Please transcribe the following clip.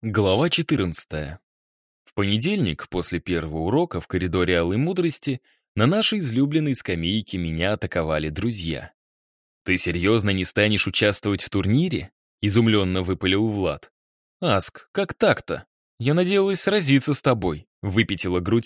Глава 14. В понедельник, после первого урока в коридоре Алой Мудрости, на нашей излюбленной скамейке меня атаковали друзья. «Ты серьезно не станешь участвовать в турнире?» — изумленно выпалил Влад. «Аск, как так-то? Я надеялась сразиться с тобой», — выпятила грудь